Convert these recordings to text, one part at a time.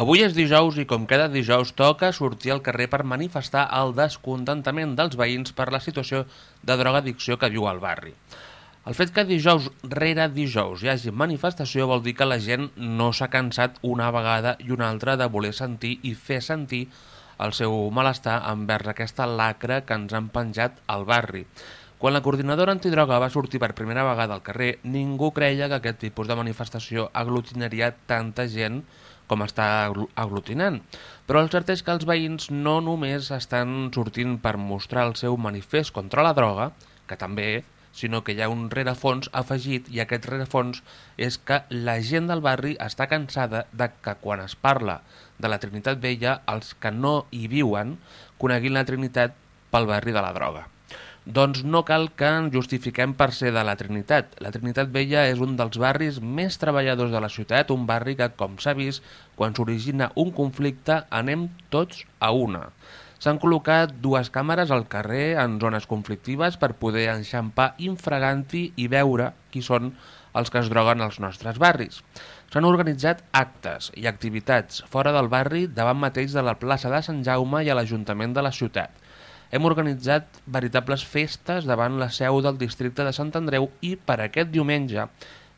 Avui és dijous i com cada dijous toca sortir al carrer per manifestar el descontentament dels veïns per la situació de drogadicció que viu al barri. El fet que dijous rere dijous hi hagi manifestació vol dir que la gent no s'ha cansat una vegada i una altra de voler sentir i fer sentir el seu malestar envers aquesta lacra que ens han penjat al barri. Quan la coordinadora antidroga va sortir per primera vegada al carrer, ningú creia que aquest tipus de manifestació aglutinaria tanta gent com està aglutinant. Però el cert és que els veïns no només estan sortint per mostrar el seu manifest contra la droga, que també, sinó que hi ha un rerefons afegit i aquest rerefons és que la gent del barri està cansada de que quan es parla de la Trinitat Vella, els que no hi viuen coneguin la Trinitat pel barri de la droga. Doncs no cal que ens justifiquem per ser de la Trinitat. La Trinitat Vella és un dels barris més treballadors de la ciutat, un barri que, com s'ha vist, quan s'origina un conflicte anem tots a una. S'han col·locat dues càmeres al carrer en zones conflictives per poder enxampar infraganti i veure qui són els que es droguen als nostres barris. S'han organitzat actes i activitats fora del barri davant mateix de la plaça de Sant Jaume i a l'Ajuntament de la ciutat hem organitzat veritables festes davant la seu del districte de Sant Andreu i per aquest diumenge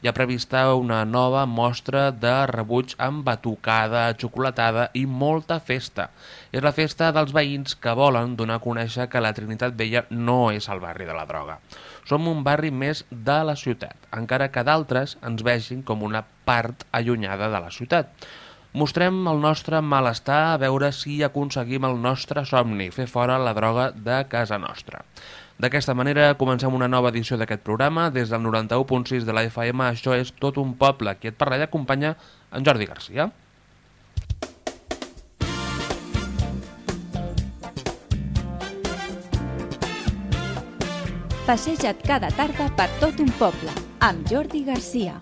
hi ha prevista una nova mostra de rebuig amb batucada, xocolatada i molta festa. És la festa dels veïns que volen donar a conèixer que la Trinitat Vella no és el barri de la droga. Som un barri més de la ciutat, encara que d'altres ens vegin com una part allunyada de la ciutat. Mostrem el nostre malestar a veure si aconseguim el nostre somni, fer fora la droga de casa nostra. D'aquesta manera comencem una nova edició d'aquest programa. Des del 91.6 de la FM, això és Tot un poble. Qui et parla i acompanya en Jordi Garcia. Passeja't cada tarda per tot un poble, amb Jordi Garcia.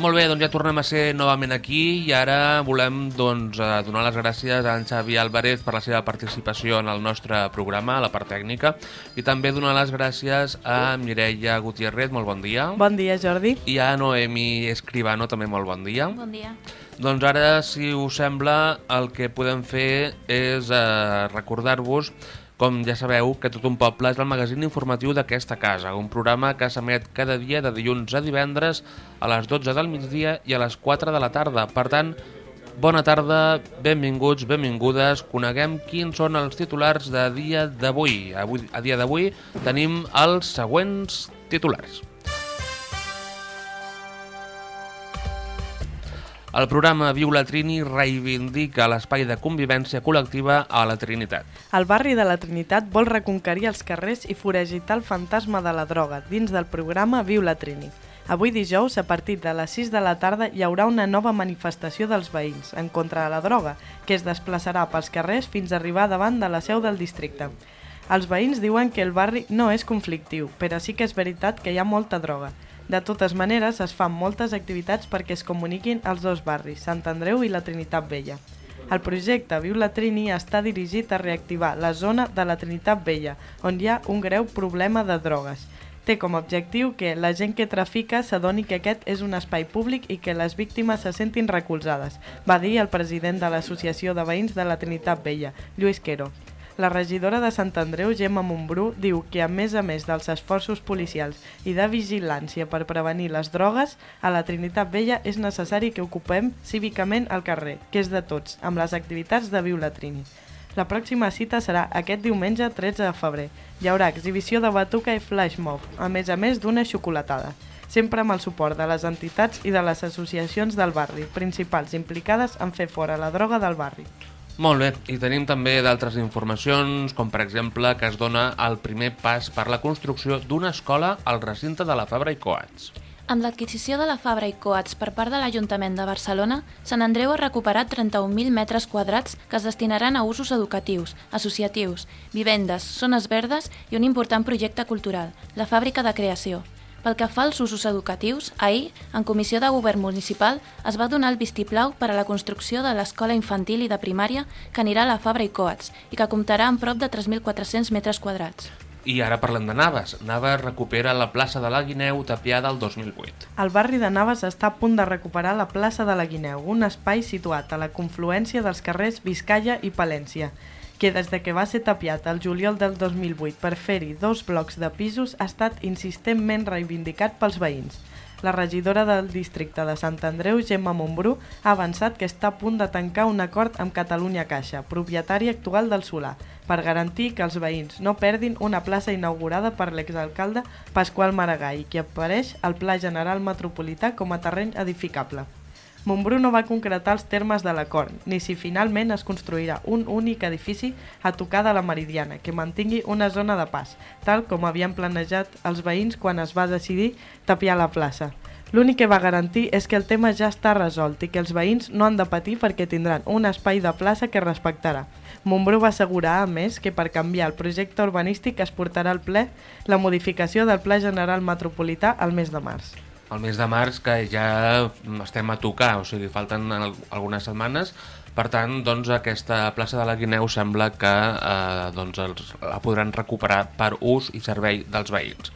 Molt bé, doncs ja tornem a ser novament aquí i ara volem doncs, eh, donar les gràcies a en Xavi Álvarez per la seva participació en el nostre programa, a la part tècnica, i també donar les gràcies a Mireia Gutiérrez, molt bon dia. Bon dia, Jordi. I a Noemi Escribano, també molt bon dia. Bon dia. Doncs ara, si us sembla, el que podem fer és eh, recordar-vos com ja sabeu, que Tot un poble és el magazín informatiu d'aquesta casa, un programa que s'emet cada dia de dilluns a divendres a les 12 del migdia i a les 4 de la tarda. Per tant, bona tarda, benvinguts, benvingudes, coneguem quins són els titulars de dia d'avui. A dia d'avui tenim els següents titulars. El programa Viu la Trini reivindica l'espai de convivència col·lectiva a la Trinitat. El barri de la Trinitat vol reconquerir els carrers i foragitar el fantasma de la droga dins del programa Viu la Trini. Avui dijous, a partir de les 6 de la tarda, hi haurà una nova manifestació dels veïns en contra de la droga, que es desplaçarà pels carrers fins a arribar davant de la seu del districte. Els veïns diuen que el barri no és conflictiu, però sí que és veritat que hi ha molta droga. De totes maneres, es fan moltes activitats perquè es comuniquin els dos barris, Sant Andreu i la Trinitat Vella. El projecte Viu la Trini està dirigit a reactivar la zona de la Trinitat Vella, on hi ha un greu problema de drogues. Té com a objectiu que la gent que trafica s'adoni que aquest és un espai públic i que les víctimes se sentin recolzades, va dir el president de l'Associació de Veïns de la Trinitat Vella, Lluís Quero. La regidora de Sant Andreu, Gemma Montbrú, diu que a més a més dels esforços policials i de vigilància per prevenir les drogues, a la Trinitat Vella és necessari que ocupem cívicament el carrer, que és de tots, amb les activitats de Viu la Trini. La pròxima cita serà aquest diumenge 13 de febrer. Hi haurà exhibició de batuca i flash mob, a més a més d'una xocolatada sempre amb el suport de les entitats i de les associacions del barri, principals implicades en fer fora la droga del barri. Molt bé, i tenim també d'altres informacions, com per exemple que es dona el primer pas per la construcció d'una escola al recinte de la Fabra i Coats. Amb l'adquisició de la Fabra i Coats per part de l'Ajuntament de Barcelona, Sant Andreu ha recuperat 31.000 metres quadrats que es destinaran a usos educatius, associatius, vivendes, zones verdes i un important projecte cultural, la Fàbrica de Creació, pel que fa als usos educatius, ahir, en Comissió de Govern Municipal, es va donar el vistiplau per a la construcció de l'escola infantil i de primària que anirà a la Fabra i Coats i que comptarà amb prop de 3.400 metres quadrats. I ara parlem de Naves. Naves recupera la plaça de la Guineu tapiada el 2008. El barri de Naves està a punt de recuperar la plaça de la Guineu, un espai situat a la confluència dels carrers Vizcaya i Palència, que des de que va ser tapiat el juliol del 2008 per fer-hi dos blocs de pisos ha estat insistentment reivindicat pels veïns. La regidora del districte de Sant Andreu, Gemma Montbrú, ha avançat que està a punt de tancar un acord amb Catalunya Caixa, propietari actual del solar, per garantir que els veïns no perdin una plaça inaugurada per l'exalcalde Pasqual Maragall, que apareix al Pla General Metropolità com a terreny edificable. Montbrú no va concretar els termes de l'acord, ni si finalment es construirà un únic edifici a tocar de la Meridiana, que mantingui una zona de pas, tal com havien planejat els veïns quan es va decidir tapiar la plaça. L'únic que va garantir és que el tema ja està resolt i que els veïns no han de patir perquè tindran un espai de plaça que respectarà. Montbrú va assegurar, a més, que per canviar el projecte urbanístic es portarà al ple la modificació del Pla General Metropolità al mes de març el mes de març que ja estem a tocar, o sigui, falten algunes setmanes, per tant, doncs, aquesta plaça de la Guineu sembla que eh, doncs, els, la podran recuperar per ús i servei dels veïns.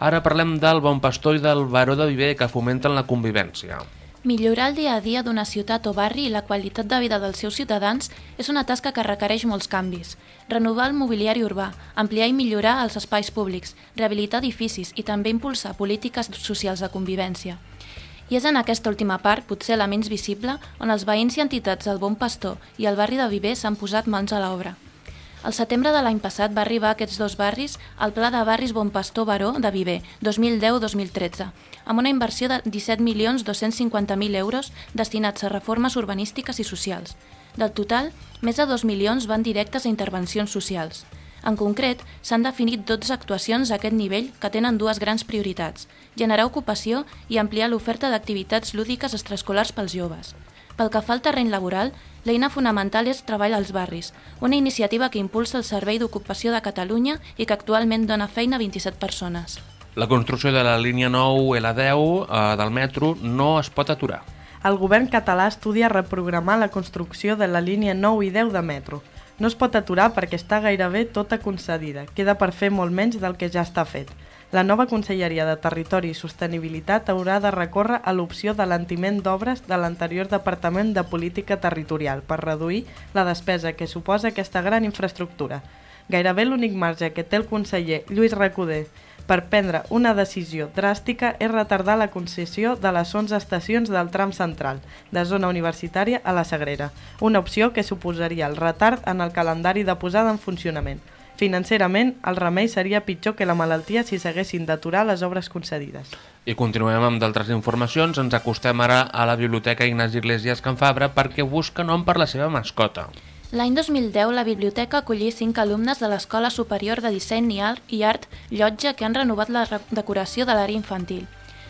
Ara parlem del Bon Pastor i del Baró de Viver que fomenten la convivència. Millorar el dia a dia d'una ciutat o barri i la qualitat de vida dels seus ciutadans és una tasca que requereix molts canvis. Renovar el mobiliari urbà, ampliar i millorar els espais públics, rehabilitar edificis i també impulsar polítiques socials de convivència. I és en aquesta última part, potser la menys visible, on els veïns i entitats del Bon Pastor i el barri de Viver s'han posat mans a l'obra. El setembre de l'any passat va arribar a aquests dos barris el Pla de Barris Bon Pastor Baró de Viver, 2010-2013, amb una inversió de 17.250.000 euros destinats a reformes urbanístiques i socials. Del total, més de 2 milions van directes a intervencions socials. En concret, s'han definit 12 actuacions a aquest nivell que tenen dues grans prioritats, generar ocupació i ampliar l'oferta d'activitats lúdiques extraescolars pels joves. Pel que fa al terreny laboral, l'eina fonamental és Treball als barris, una iniciativa que impulsa el Servei d'Ocupació de Catalunya i que actualment dona feina a 27 persones. La construcció de la línia 9 L10 eh, del metro no es pot aturar. El govern català estudia reprogramar la construcció de la línia 9 i 10 de metro. No es pot aturar perquè està gairebé tota concedida. Queda per fer molt menys del que ja està fet. La nova Conselleria de Territori i Sostenibilitat haurà de recórrer a l'opció d'alentiment d'obres de l'anterior Departament de Política Territorial per reduir la despesa que suposa aquesta gran infraestructura. Gairebé l'únic marge que té el conseller Lluís Recoder per prendre una decisió dràstica és retardar la concessió de les 11 estacions del tram central, de zona universitària a la Sagrera, una opció que suposaria el retard en el calendari de posada en funcionament. Financerament, el remei seria pitjor que la malaltia si s'haguessin d'aturar les obres concedides. I continuem amb d'altres informacions. Ens acostem ara a la Biblioteca Ignasi Iglesias Can Fabra perquè busca nom per la seva mascota. L'any 2010, la biblioteca acollí cinc alumnes de l'Escola Superior de Disseny i Art, i Art Llotja que han renovat la decoració de l'àrea infantil.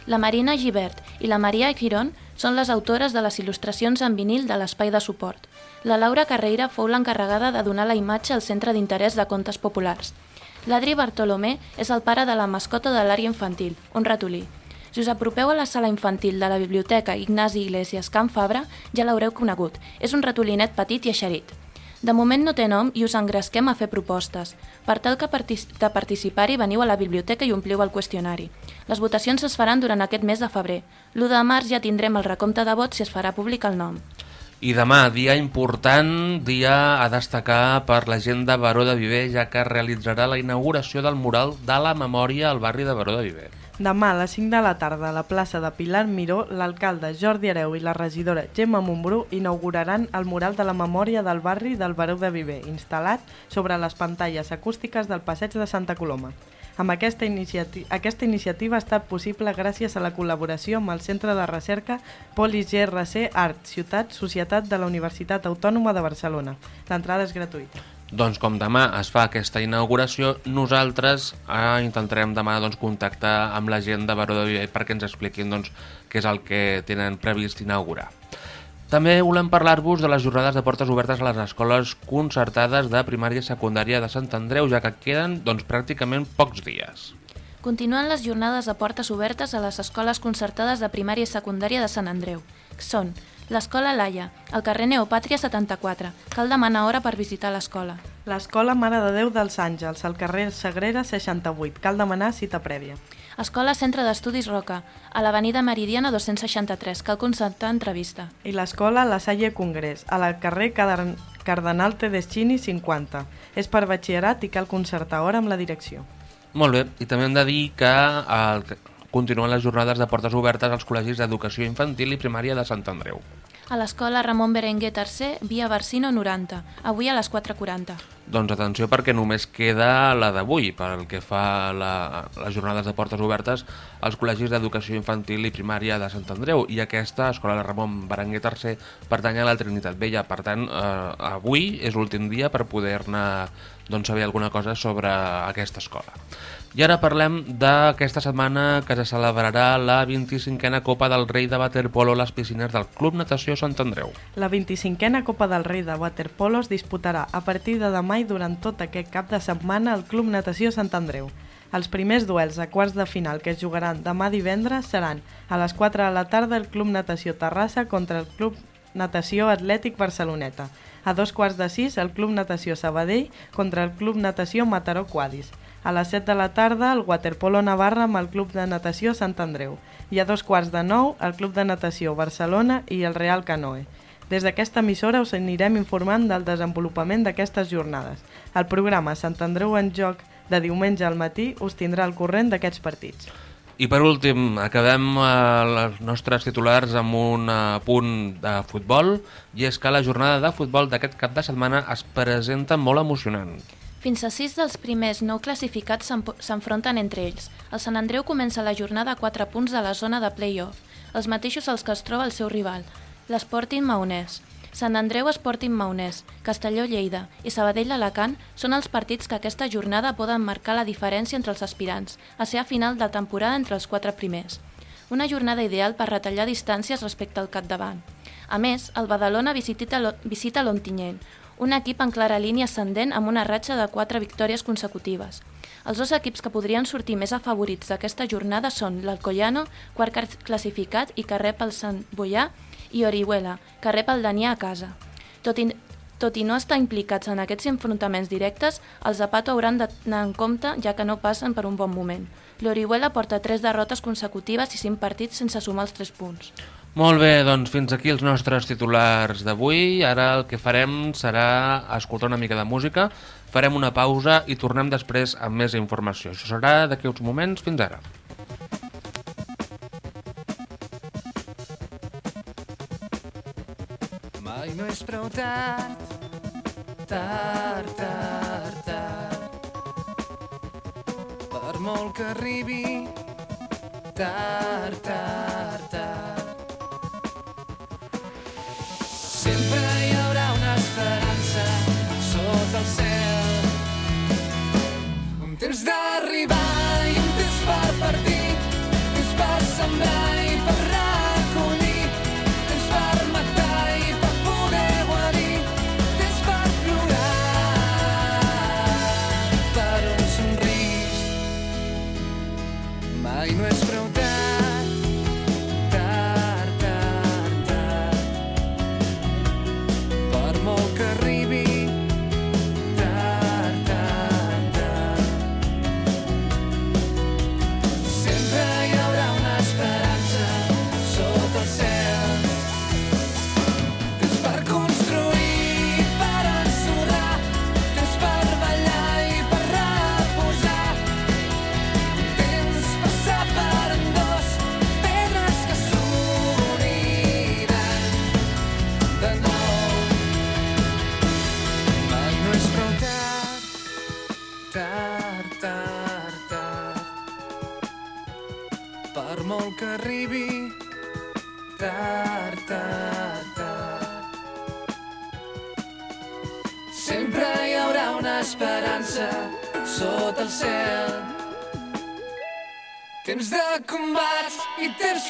La Marina Givert i la Maria Quirón són les autores de les il·lustracions en vinil de l'espai de suport. La Laura Carreira fou l'encarregada de donar la imatge al Centre d'Interès de Contes Populars. L'Adri Bartolomé és el pare de la mascota de l'àrea infantil, un ratolí. Si us apropeu a la sala infantil de la biblioteca Ignasi Iglesias Can Fabra, ja l'haureu conegut. És un ratolinet petit i eixerit. De moment no té nom i us engresquem a fer propostes. Per tal que partic de participar-hi veniu a la biblioteca i ompliu el qüestionari. Les votacions es faran durant aquest mes de febrer. L'1 de març ja tindrem el recompte de vots si es farà públic el nom. I demà, dia important, dia a destacar per la gent de Baró de Viver, ja que realitzarà la inauguració del mural de la memòria al barri de Baró de Viver. Demà a les 5 de la tarda a la plaça de Pilar Miró, l'alcalde Jordi Areu i la regidora Gemma Montbrú inauguraran el mural de la memòria del barri del Baró de Viver, instal·lat sobre les pantalles acústiques del passeig de Santa Coloma. Amb aquesta, iniciati aquesta iniciativa ha estat possible gràcies a la col·laboració amb el Centre de Recerca Polis GRC Art, Ciutat, Societat de la Universitat Autònoma de Barcelona. L'entrada és gratuïta. Doncs com demà es fa aquesta inauguració, nosaltres eh, intentarem demà doncs, contactar amb la gent de Baró de Viver perquè ens expliquin doncs, què és el que tenen previst inaugurar. També volem parlar-vos de les jornades de portes obertes a les escoles concertades de primària i secundària de Sant Andreu, ja que queden doncs, pràcticament pocs dies. Continuen les jornades de portes obertes a les escoles concertades de primària i secundària de Sant Andreu. Són l'Escola Laia, al carrer Neopàtria 74. Cal demanar hora per visitar l'escola. L'escola Mare de Déu dels Àngels, al carrer Sagrera 68. Cal demanar cita prèvia. Escola Centre d'Estudis Roca, a l'avenida Meridiana 263. Cal concertar entrevista. I l'escola La Salle Congrés, a la carrer Cadar- Cardenal Tedeschini 50. És per batxillerat i cal concertar hora amb la direcció. Molt bé, i també hem de dir que el, continuen les jornades de portes obertes als col·legis d'educació infantil i primària de Sant Andreu. A l'escola Ramon Berenguer III, via Barsino 90, avui a les 4.40. Doncs atenció perquè només queda la d'avui pel que fa a la, les jornades de portes obertes als col·legis d'educació infantil i primària de Sant Andreu i aquesta, Escola de Ramon Berenguer III, pertany a la Trinitat Vella. Per tant, eh, avui és l'últim dia per poder-ne doncs, saber alguna cosa sobre aquesta escola. I ara parlem d'aquesta setmana que se celebrarà la 25a Copa del Rei de Waterpolo a les piscines del Club Natació Sant Andreu. La 25a Copa del Rei de Waterpolo es disputarà a partir de demà i durant tot aquest cap de setmana al Club Natació Sant Andreu. Els primers duels a quarts de final que es jugaran demà divendres seran a les 4 de la tarda el Club Natació Terrassa contra el Club Natació Atlètic Barceloneta. A dos quarts de sis el Club Natació Sabadell contra el Club Natació Mataró Quadis. A les 7 de la tarda el Waterpolo Navarra amb el Club de Natació Sant Andreu. I a dos quarts de nou el Club de Natació Barcelona i el Real Canoe. Des d'aquesta emissora us anirem informant del desenvolupament d'aquestes jornades. El programa Sant Andreu en Joc de diumenge al matí us tindrà al corrent d'aquests partits. I per últim, acabem eh, els nostres titulars amb un eh, punt de futbol i és que la jornada de futbol d'aquest cap de setmana es presenta molt emocionant. Fins a sis dels primers nou classificats s'enfronten entre ells. El Sant Andreu comença la jornada a 4 punts de la zona de play-off, els mateixos als que es troba el seu rival, l'Sporting Maonès. Sant Andreu Sporting Maonès, Castelló Lleida i Sabadell Alacant són els partits que aquesta jornada poden marcar la diferència entre els aspirants, a ser a final de temporada entre els quatre primers. Una jornada ideal per retallar distàncies respecte al capdavant. A més, el Badalona visita l'O- visita l'Ontinyent, un equip en clara línia ascendent amb una ratxa de quatre victòries consecutives. Els dos equips que podrien sortir més afavorits d'aquesta jornada són l'Alcoyano, quart classificat i que rep el Sant Boià, i Orihuela, que rep el Danià a casa. Tot i, tot i no estar implicats en aquests enfrontaments directes, els Zapato hauran d'anar en compte ja que no passen per un bon moment. L'Orihuela porta tres derrotes consecutives i cinc partits sense sumar els tres punts. Molt bé, doncs fins aquí els nostres titulars d'avui. Ara el que farem serà escoltar una mica de música, farem una pausa i tornem després amb més informació. Això serà d'aquí uns moments. Fins ara. Mai no és prou tard, tard, tard, tard. Per molt que arribi, tard, tard, tard. Hi una esperança sota el d'arribar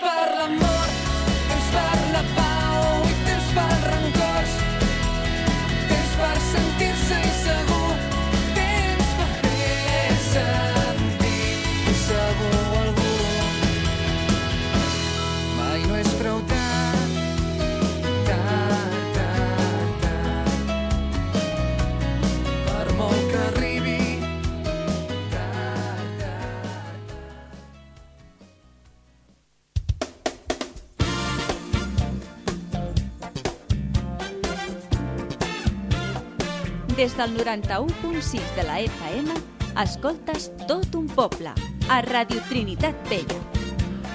per l'amor, del 91.6 de la FM, escoltes tot un poble, a Radio Trinitat Vella.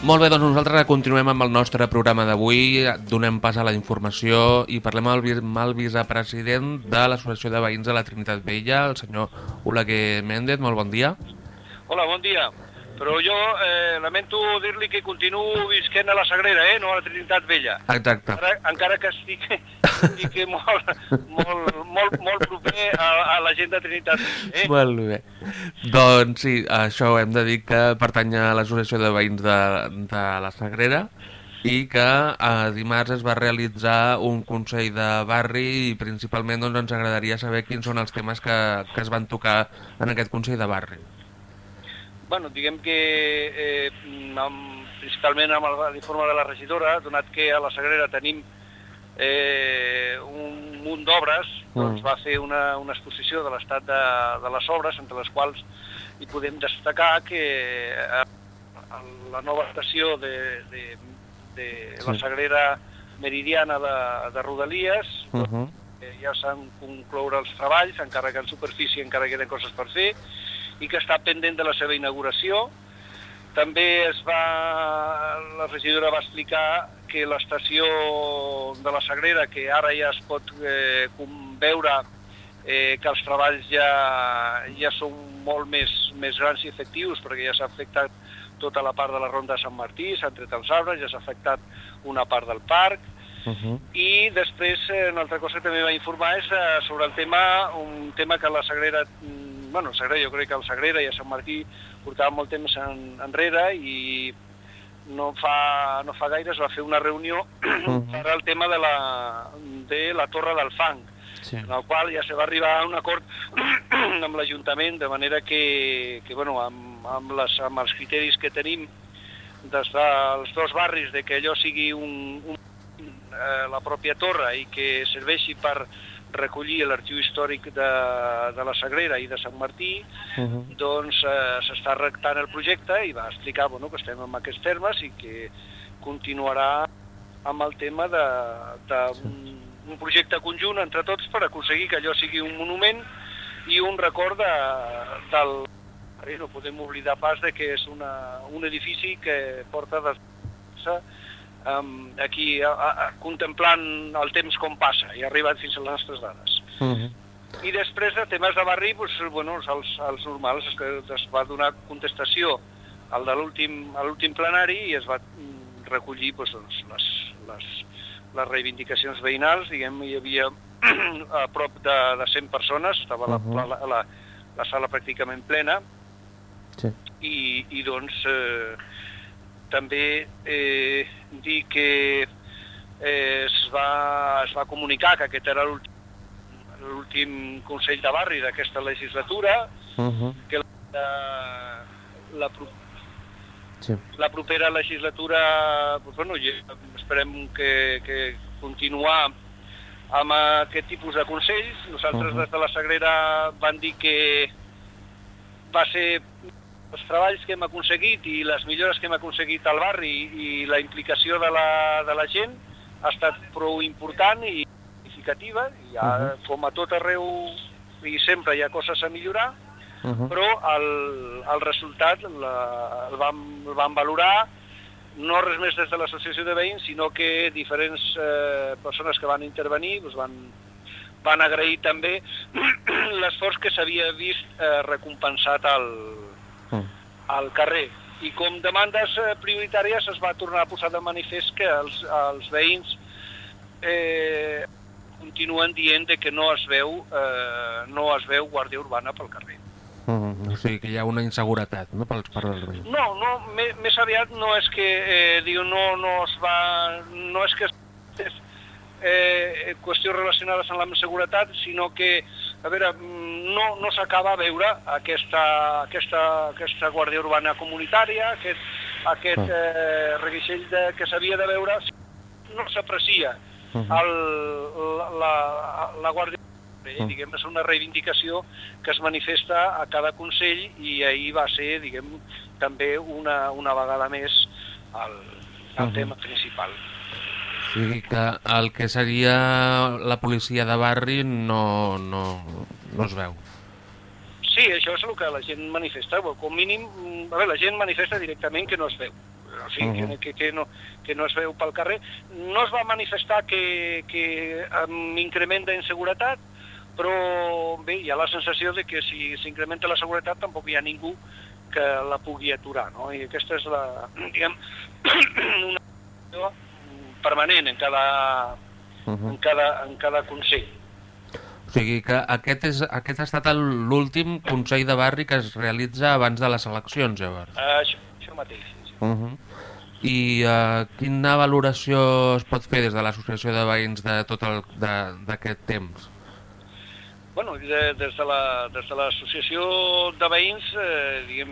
Molt bé, doncs nosaltres continuem amb el nostre programa d'avui, donem pas a la informació i parlem amb el, amb el vicepresident de l'Associació de Veïns de la Trinitat Vella, el senyor Oleguer Méndez. Molt bon dia. Hola, bon dia. Però jo eh, lamento dir-li que continuo visquent a la Sagrera, eh, no a la Trinitat Vella. Exacte. Encara, encara que estic, estic molt, molt, molt, molt proper a, a la gent de Trinitat Vella. Eh? Molt bé. Doncs sí, això hem de dir que pertany a l'Associació de Veïns de, de la Sagrera i que eh, dimarts es va realitzar un consell de barri i principalment doncs, ens agradaria saber quins són els temes que, que es van tocar en aquest consell de barri. Bueno, diguem que eh, amb, principalment amb l'informe de la regidora, donat que a la Sagrera tenim eh, un munt d'obres, doncs Mm. va fer una, una exposició de l'estat de, de les obres, entre les quals hi podem destacar que eh, la nova estació de, de, de la Sí. Sagrera Meridiana de, de Rodalies, Uh -huh. eh, ja s'han concloure els treballs, encara que en superfície encara queden coses per fer, i que està pendent de la seva inauguració. També es va, la regidora va explicar que l'estació de la Sagrera, que ara ja es pot eh, veure eh, que els treballs ja, ja són molt més, més grans i efectius, perquè ja s'ha afectat tota la part de la ronda de Sant Martí, s'han tret els arbres, ja s'ha afectat una part del parc, Uh -huh. i després, eh, una altra cosa que també va informar és eh, sobre el tema, un tema que la Sagrera, mm, bueno, Sagrera, jo crec que el Sagrera i a Sant Martí portava molt temps en, enrere i no fa, no fa gaire es va fer una reunió Mhm. per al tema de la, de la Torre del Fang, Sí. en el qual ja se va arribar a un acord amb l'Ajuntament, de manera que, que bueno, amb, amb, les, amb els criteris que tenim des dels dos barris de que allò sigui un, un, eh, la pròpia torre i que serveixi per recollir l'arxiu històric de, de la Sagrera i de Sant Martí, Uh -huh. doncs eh, s'està redactant el projecte i va explicar bueno, que estem en aquests termes i que continuarà amb el tema de, de un, un projecte conjunt entre tots per aconseguir que allò sigui un monument i un record de, del... eh, No podem oblidar pas de que és una, un edifici que porta des um, aquí a, a, contemplant el temps com passa i arribat fins a les nostres dades. Uh -huh. I després de temes de barri, doncs, bueno, els, els normals, és que es va donar contestació al de l'últim plenari i es va mm, recollir doncs, doncs, les, les, les reivindicacions veïnals, diguem, hi havia a prop de, de 100 persones, estava la, Mhm. la, la, la, la sala pràcticament plena, Sí. i, i doncs eh, també eh, dir que eh, es, va, es va comunicar que aquest era l'últim Consell de Barri d'aquesta legislatura, Uh -huh. que la, la, pro- Sí. la propera legislatura, doncs, bueno, esperem que, que continuar amb aquest tipus de consells. Nosaltres Mhm. des de la Sagrera van dir que va ser els treballs que hem aconseguit i les millores que hem aconseguit al barri i la implicació de la, de la gent ha estat prou important i significativa. I ja, com a tot arreu i sempre hi ha coses a millorar, Uh -huh. però el, el resultat la, el, vam, el vam valorar no res més des de l'associació de veïns, sinó que diferents eh, persones que van intervenir doncs van, van agrair també l'esforç que s'havia vist eh, recompensat al, Uh al carrer. I com demandes eh, prioritàries es va tornar a posar de manifest que els, els veïns eh, continuen dient de que no es veu eh, no es veu guàrdia urbana pel carrer. -huh. O sigui que hi ha una inseguretat, no?, pels part dels veïns. No, no, més, més aviat no és que eh, diu no, no es va, no és que és eh, qüestions relacionades amb la seguretat, sinó que, a veure, mm, no, no s'acaba a veure aquesta, aquesta, aquesta guàrdia urbana comunitària, aquest, aquest Ah. eh, reguixell de, que s'havia de veure, no s'aprecia Uh -huh. el, la, la, la Guàrdia Bé, Mm. diguem, és una reivindicació que es manifesta a cada Consell i ahir va ser, diguem, també una, una vegada més el, el Mhm. tema principal. Sigui que el que seria la policia de barri no, no, no es veu. Sí, això és el que la gent manifesta. Bueno, com mínim, a veure, la gent manifesta directament que no es veu. O sigui, uh -huh. que, que, no, que no es veu pel carrer. No es va manifestar que, que amb increment d'inseguretat, però bé, hi ha la sensació de que si s'incrementa la seguretat tampoc hi ha ningú que la pugui aturar, no? I aquesta és la, diguem, una permanent en cada, uh -huh. en cada, en cada consell. O sigui que aquest, és, aquest ha estat l'últim Consell de Barri que es realitza abans de les eleccions, llavors. Uh, això, això mateix, sí, sí. Uh -huh. I uh, quina valoració es pot fer des de l'Associació de Veïns de tot el- de- d'aquest temps? Bueno, de, des de la- des de l'associació de veïns, eh, diguem,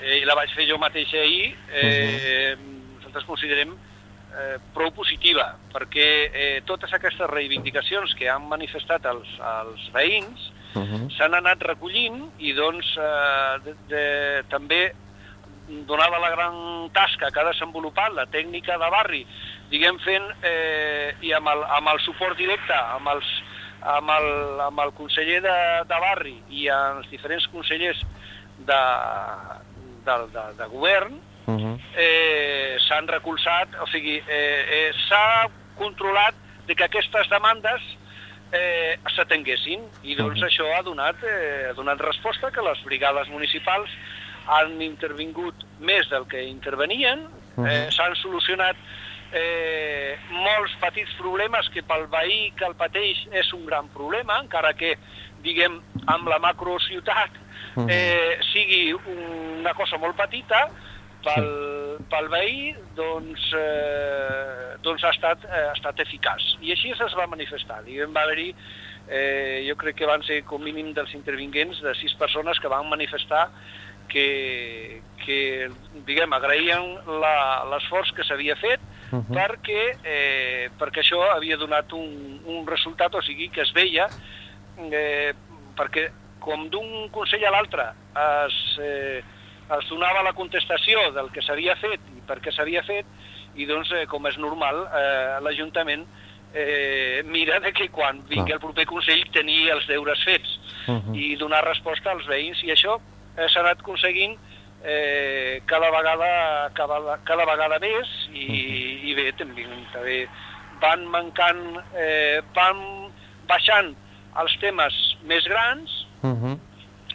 eh, la vaig fer jo mateix ahir, eh, nosaltres considerem eh, prou positiva, perquè eh, totes aquestes reivindicacions que han manifestat els, els veïns Uh -huh. s'han anat recollint i doncs eh, de, de, també donada la gran tasca que ha desenvolupat la tècnica de barri, diguem fent, eh, i amb el, amb el suport directe amb, els, amb, el, amb el conseller de, de barri i els diferents consellers de, de, de, de govern, Uh -huh. eh, s'han recolzat, o sigui, eh, eh, s'ha controlat de que aquestes demandes eh, s'atenguessin i doncs Mhm. això ha donat, eh, ha donat resposta que les brigades municipals han intervingut més del que intervenien, eh, Mhm. s'han solucionat eh, molts petits problemes que pel veí que el pateix és un gran problema, encara que, diguem, amb la macrociutat Mhm. eh, sigui una cosa molt petita, pel, pel veí doncs, eh, doncs ha, estat, eh, ha estat eficaç. I així es va manifestar. Diguem, va haver-hi, eh, jo crec que van ser com mínim dels intervinguents de sis persones que van manifestar que, que diguem, agraïen l'esforç que s'havia fet Uh -huh. perquè, eh, perquè això havia donat un, un resultat, o sigui, que es veia, eh, perquè com d'un consell a l'altre es, eh, es donava la contestació del que s'havia fet i per què s'havia fet, i doncs, eh, com és normal, eh, l'Ajuntament eh, mira de que quan vingui el proper Consell tenir els deures fets Uh -huh. i donar resposta als veïns, i això eh, s'ha anat aconseguint eh, cada, vegada, cada, cada vegada més i, i bé, també, també van mancant, eh, van baixant els temes més grans Uh -huh.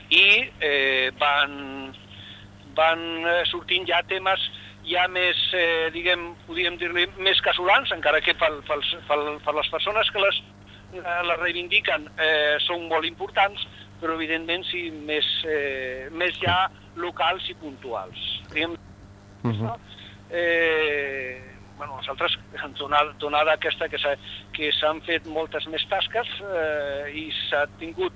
i eh, van, van eh, sortint ja temes ja més, eh, diguem, podríem dir-li, més casolans, encara que pel, pels, pel, per les persones que les, eh, les reivindiquen eh, són molt importants, però evidentment sí, més, eh, més ja locals i puntuals. Diguem, Uh -huh. eh, bueno, nosaltres, donada, donada aquesta que s'han fet moltes més tasques eh, i s'ha tingut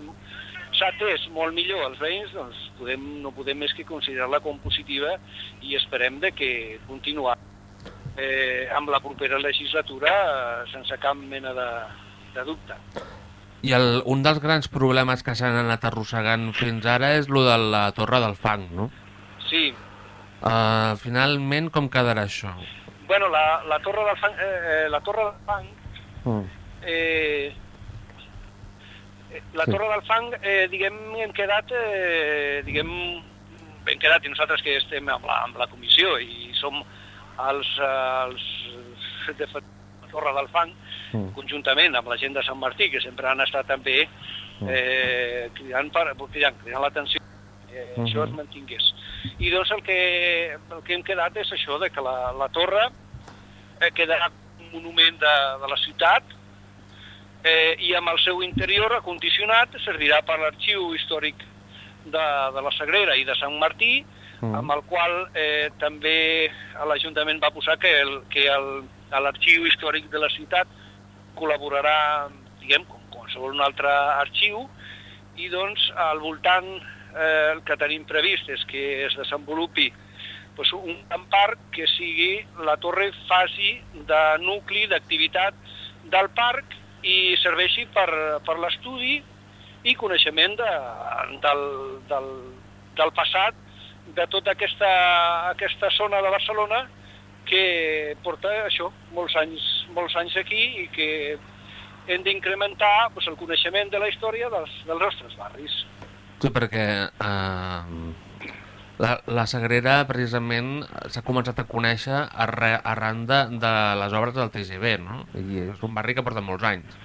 s'ha atès molt millor als veïns, doncs podem, no podem més que considerar-la com positiva i esperem de que continuar eh, amb la propera legislatura eh, sense cap mena de, de dubte. I el, un dels grans problemes que s'han anat arrossegant fins ara és lo de la Torre del Fang, no? Sí, Uh, finalment, com quedarà això? bueno, la, la Torre del Fang, eh, eh, la Torre del Fang eh, eh, la. Torre del Fang, eh, diguem, hem quedat, eh, diguem, hem quedat, i nosaltres que estem amb la, amb la comissió i som els, els de la Torre del Fang, Mm. conjuntament amb la gent de Sant Martí, que sempre han estat també eh, cridant, per, cridant, cridant l'atenció eh, Mhm. això es mantingués. I doncs el que, el que hem quedat és això, de que la, la torre eh, quedarà un monument de, de la ciutat eh, i amb el seu interior acondicionat servirà per l'arxiu històric de, de la Sagrera i de Sant Martí, Mm. amb el qual eh, també l'Ajuntament va posar que el- que l'arxiu històric de la ciutat col·laborarà, diguem, com qualsevol un altre arxiu, i doncs al voltant eh, el que tenim previst és que es desenvolupi doncs, un gran parc que sigui la torre faci de nucli d'activitat del parc i serveixi per, per l'estudi i coneixement de, del, del, del passat de tota aquesta, aquesta zona de Barcelona que porta això, molts anys, molts anys aquí i que hem d'incrementar pues, el coneixement de la història dels, dels nostres barris. Sí, perquè eh, la, la Sagrera precisament s'ha començat a conèixer arre, arran de, de les obres del TGV, no? I és un barri que porta molts anys.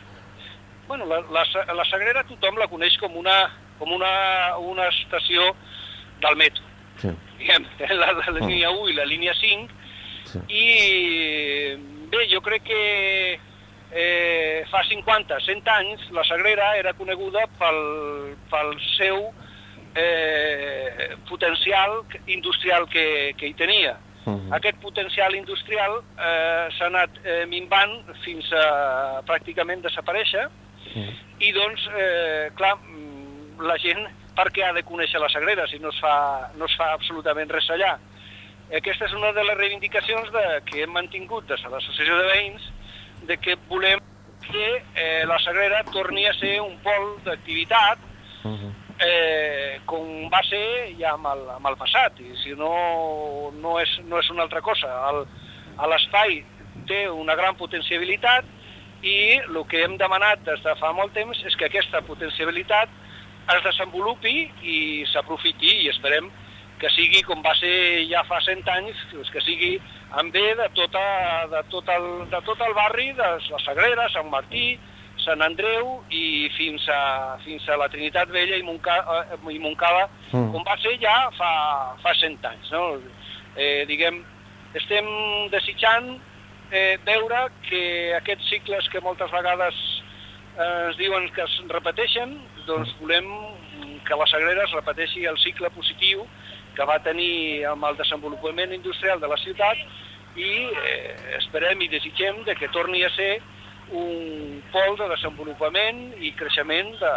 Bueno, la, la, la Sagrera tothom la coneix com una, com una, una estació del metro. Sí. Diguem, la, la, la línia 1 i la línia 5, Sí. i bé, jo crec que eh, fa 50, 100 anys la Sagrera era coneguda pel, pel seu eh, potencial industrial que, que hi tenia. Uh -huh. Aquest potencial industrial eh, s'ha anat eh, minvant fins a pràcticament desaparèixer Uh -huh. i doncs, eh, clar, mm, la gent per què ha de conèixer la Sagrera si no es fa, no es fa absolutament res allà? Aquesta és una de les reivindicacions de, que hem mantingut des de l'Associació de Veïns, de que volem que eh, la Sagrera torni a ser un pol d'activitat Uh -huh. Eh, com va ser ja amb el, amb el passat, i si no, no, és, no és una altra cosa. L'espai té una gran potencialitat i el que hem demanat des de fa molt temps és que aquesta potencialitat es desenvolupi i s'aprofiti i esperem que sigui com va ser ja fa 100 anys, que sigui en bé de, tota, de, tot el, de tot el barri, de la Sagrera, Sant Martí, Sant Andreu i fins a, fins a la Trinitat Vella i, Montca, eh, i Montcada, Mm. com va ser ja fa, fa 100 anys. No? Eh, diguem, estem desitjant eh, veure que aquests cicles que moltes vegades eh, ens diuen que es repeteixen, doncs volem que la Sagrera es repeteixi el cicle positiu que va tenir amb el desenvolupament industrial de la ciutat i eh, esperem i desitgem de que torni a ser un pol de desenvolupament i creixement de,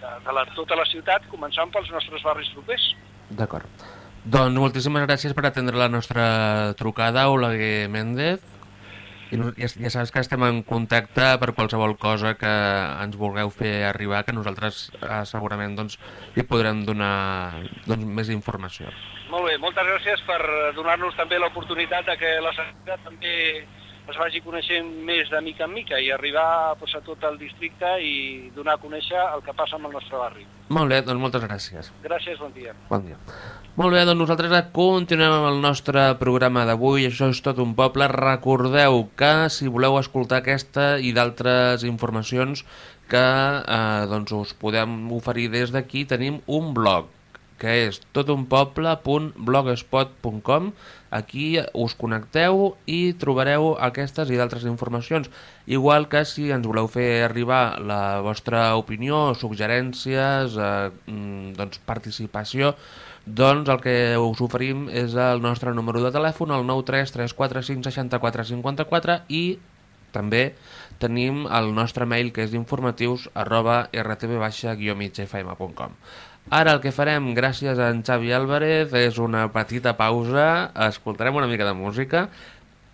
de, de la, tota la ciutat, començant pels nostres barris propers. D'acord. Doncs moltíssimes gràcies per atendre la nostra trucada, Oleguer Méndez. I ja, ja saps que estem en contacte per qualsevol cosa que ens vulgueu fer arribar, que nosaltres eh, segurament doncs, hi podrem donar doncs, més informació. Molt bé, moltes gràcies per donar-nos també l'oportunitat de que la Sagrera també es vagi coneixent més de mica en mica i arribar doncs, a tot el districte i donar a conèixer el que passa amb el nostre barri. Molt bé, doncs moltes gràcies. Gràcies, bon dia. Bon dia. Molt bé, doncs nosaltres ara continuem amb el nostre programa d'avui. Això és tot un poble. Recordeu que si voleu escoltar aquesta i d'altres informacions que eh, doncs us podem oferir des d'aquí, tenim un blog que és totunpoble.blogspot.com Aquí us connecteu i trobareu aquestes i d'altres informacions. Igual que si ens voleu fer arribar la vostra opinió, suggerències, eh, mm, doncs participació, doncs el que us oferim és el nostre número de telèfon, el 933456454 i també tenim el nostre mail que és informatius arroba rtb-migfm.com Ara el que farem, gràcies a en Xavi Álvarez, és una petita pausa, escoltarem una mica de música,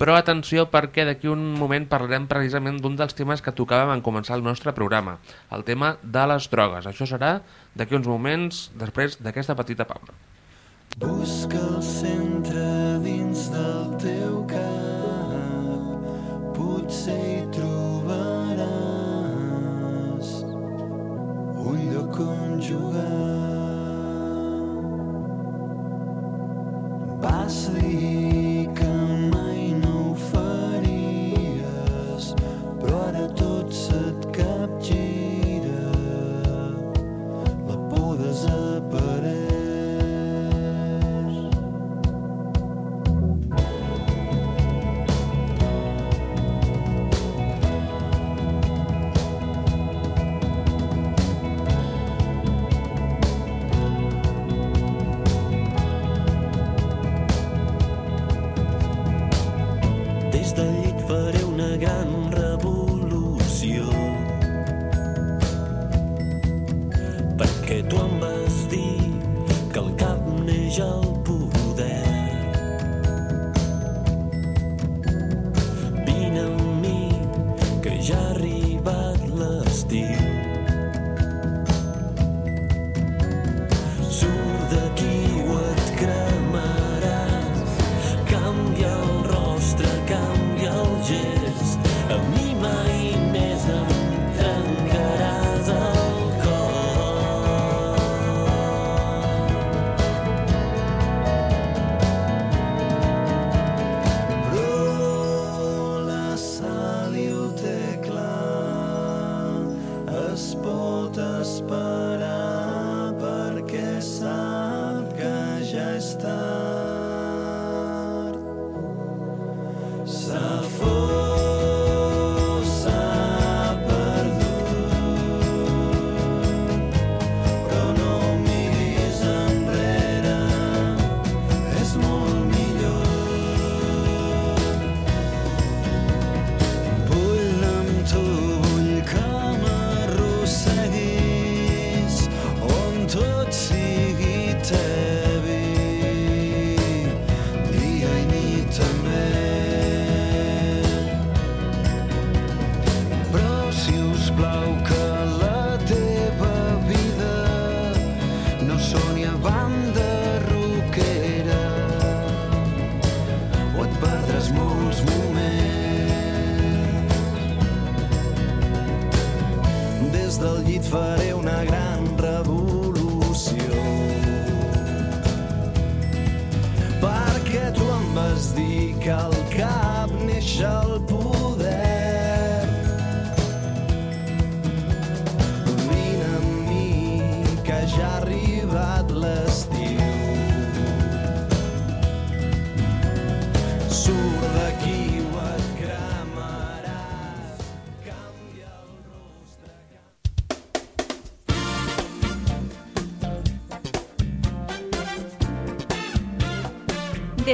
però atenció perquè d'aquí un moment parlarem precisament d'un dels temes que tocàvem en començar el nostre programa, el tema de les drogues. Això serà d'aquí uns moments després d'aquesta petita pausa. Busca el centre dins del teu cap, potser hi trobaràs un lloc on jugar. Vas dir que mai no però tot se't la.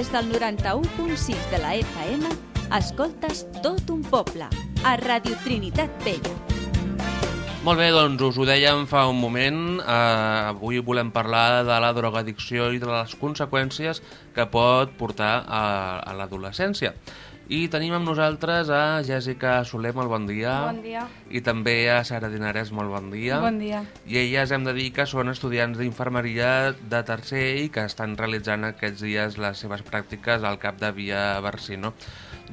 Des del 91.6 de la FM, escoltes tot un poble, a Radio Trinitat Vella. Molt bé, doncs us ho dèiem fa un moment. Eh, avui volem parlar de la drogadicció i de les conseqüències que pot portar a, a l'adolescència. I tenim amb nosaltres a Jèssica Soler, molt bon dia. Bon dia. I també a Sara Dinares, molt bon dia. Bon dia. I elles hem de dir que són estudiants d'infermeria de tercer i que estan realitzant aquests dies les seves pràctiques al cap de Via Barcino.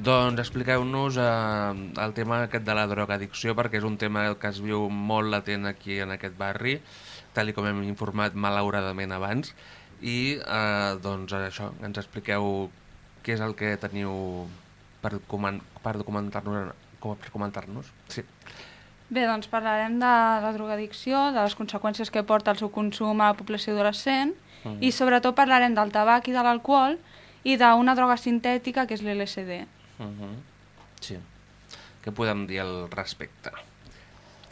Doncs expliqueu-nos eh, el tema aquest de la drogadicció, perquè és un tema que es viu molt latent aquí en aquest barri, tal com hem informat malauradament abans. I eh, doncs això, ens expliqueu què és el que teniu per, comen per documentar-nos. Com, per comentar-nos? Sí. Bé, doncs parlarem de la drogadicció, de les conseqüències que porta el seu consum a la població adolescent Mhm. i sobretot parlarem del tabac i de l'alcohol i d'una droga sintètica que és l'LSD. Uh -huh. Sí. Què podem dir al respecte?